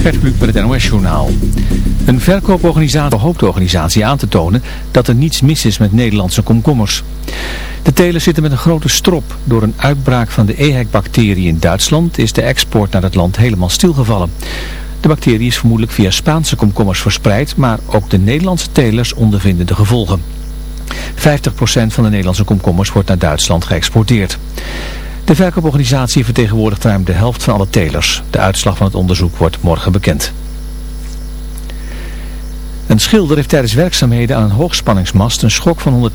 Gert Kluk met het NOS-journaal. Een verkooporganisatie hoopt de organisatie aan te tonen dat er niets mis is met Nederlandse komkommers. De telers zitten met een grote strop. Door een uitbraak van de EHEC-bacterie in Duitsland is de export naar het land helemaal stilgevallen. De bacterie is vermoedelijk via Spaanse komkommers verspreid, maar ook de Nederlandse telers ondervinden de gevolgen. 50% van de Nederlandse komkommers wordt naar Duitsland geëxporteerd. De verkooporganisatie vertegenwoordigt ruim de helft van alle telers. De uitslag van het onderzoek wordt morgen bekend. Een schilder heeft tijdens werkzaamheden aan een hoogspanningsmast een schok van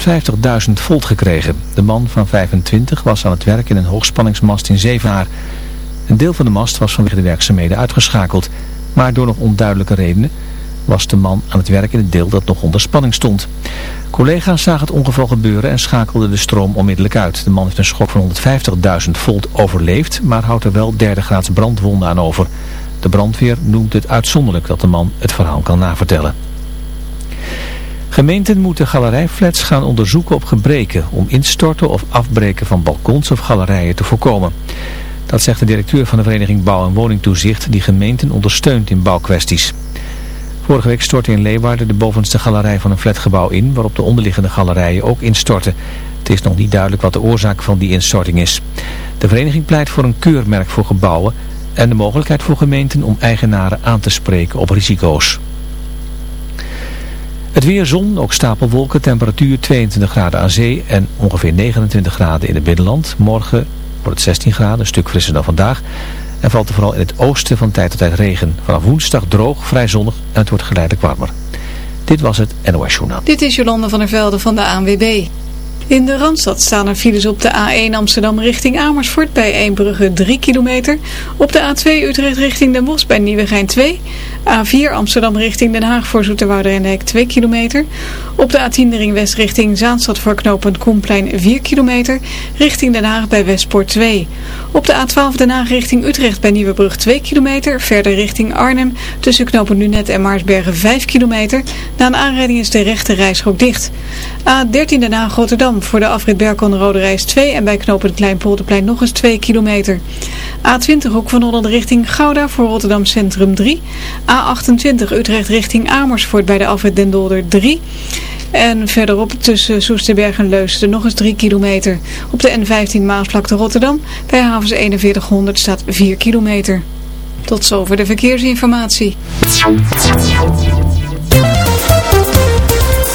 150.000 volt gekregen. De man van 25 was aan het werk in een hoogspanningsmast in Zevenaar. Een deel van de mast was vanwege de werkzaamheden uitgeschakeld, maar door nog onduidelijke redenen was de man aan het werk in het deel dat nog onder spanning stond. Collega's zagen het ongeval gebeuren en schakelden de stroom onmiddellijk uit. De man heeft een schok van 150.000 volt overleefd, maar houdt er wel derde graads brandwonden aan over. De brandweer noemt het uitzonderlijk dat de man het verhaal kan navertellen. Gemeenten moeten galerijflats gaan onderzoeken op gebreken om instorten of afbreken van balkons of galerijen te voorkomen. Dat zegt de directeur van de vereniging Bouw- en Woningtoezicht die gemeenten ondersteunt in bouwkwesties. Vorige week stortte in Leeuwarden de bovenste galerij van een flatgebouw in, waarop de onderliggende galerijen ook instortten. Het is nog niet duidelijk wat de oorzaak van die instorting is. De vereniging pleit voor een keurmerk voor gebouwen en de mogelijkheid voor gemeenten om eigenaren aan te spreken op risico's. Het weer zon, ook stapelwolken, temperatuur 22 graden aan zee en ongeveer 29 graden in het binnenland. Morgen wordt het 16 graden, een stuk frisser dan vandaag. En valt er vooral in het oosten van tijd tot tijd regen. Vanaf woensdag droog, vrij zonnig en het wordt geleidelijk warmer. Dit was het NOS Journaal. Dit is Jolande van der Velde van de ANWB. In de Randstad staan er files op de A1 Amsterdam richting Amersfoort bij Eembrugge 3 kilometer. Op de A2 Utrecht richting Den Bosch bij Nieuwegein 2. A4 Amsterdam richting Den Haag voor Zoeterwoude en Hek 2 kilometer. Op de A10 de ring west richting Zaanstad voor knooppunt Koenplein 4 kilometer. Richting Den Haag bij Westpoort 2. Op de A12 Den Haag richting Utrecht bij Nieuwebrug 2 kilometer. Verder richting Arnhem tussen knooppunt Nunet en Maarsbergen 5 kilometer. Na een aanrijding is de rechte reisschok dicht. A13 Den Haag Rotterdam voor de afrit Berkon Rode Reis 2 en bij knooppunt Kleinpolderplein nog eens 2 kilometer. A20 Hoek van Holland richting Gouda voor Rotterdam Centrum 3. A28 Utrecht richting Amersfoort bij de afrit Den Dolder 3. En verderop tussen Soesterberg en Leusden nog eens 3 kilometer. Op de N15 Maasvlakte Rotterdam bij havens 4100 staat 4 kilometer. Tot zover de verkeersinformatie.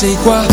te che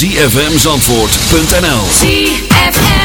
www.zfmzandvoort.nl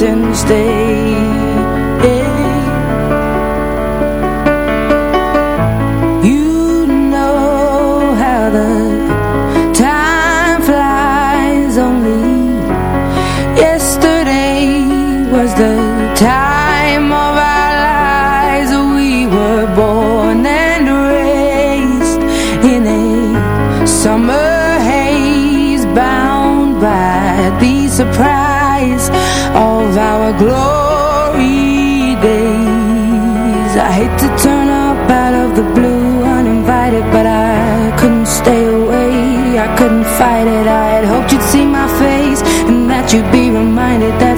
Valentine's Day should be reminded that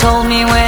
told me when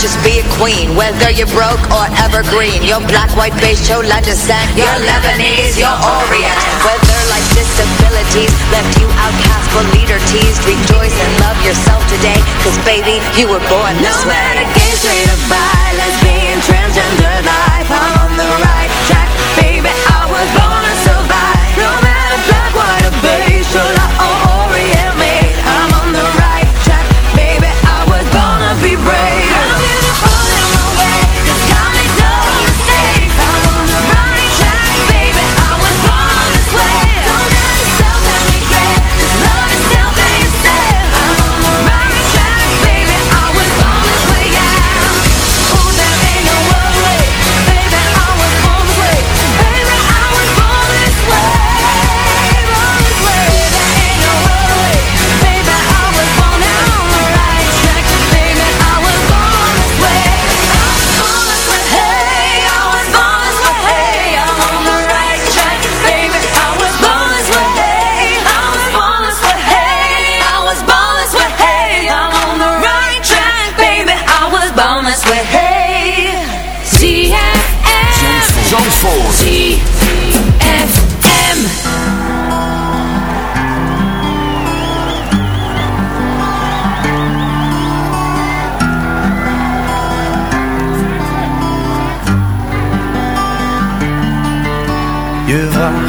just be a queen Whether you're broke or evergreen. Your black, white, beige, chola descent Your Lebanese, your Orient. Whether life's disabilities Left you outcast for leader teased Rejoice and love yourself today. Cause baby, you were born this way.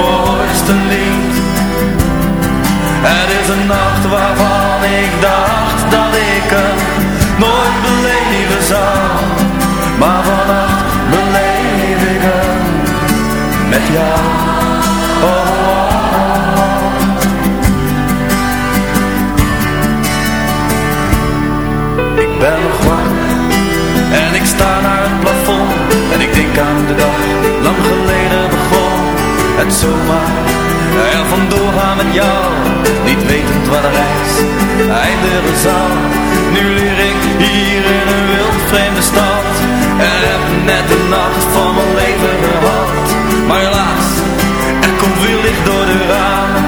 mooiste lied. Het is een nacht waarvan ik dacht dat ik het nooit beleven zou. Maar vannacht beleef ik het met jou. zomaar er vandoor gaan met jou. Niet wetend wat er reis de zal. Nu leer ik hier in een wild vreemde stad. En heb net de nacht van mijn leven gehad. Maar helaas, er komt weer licht door de ramen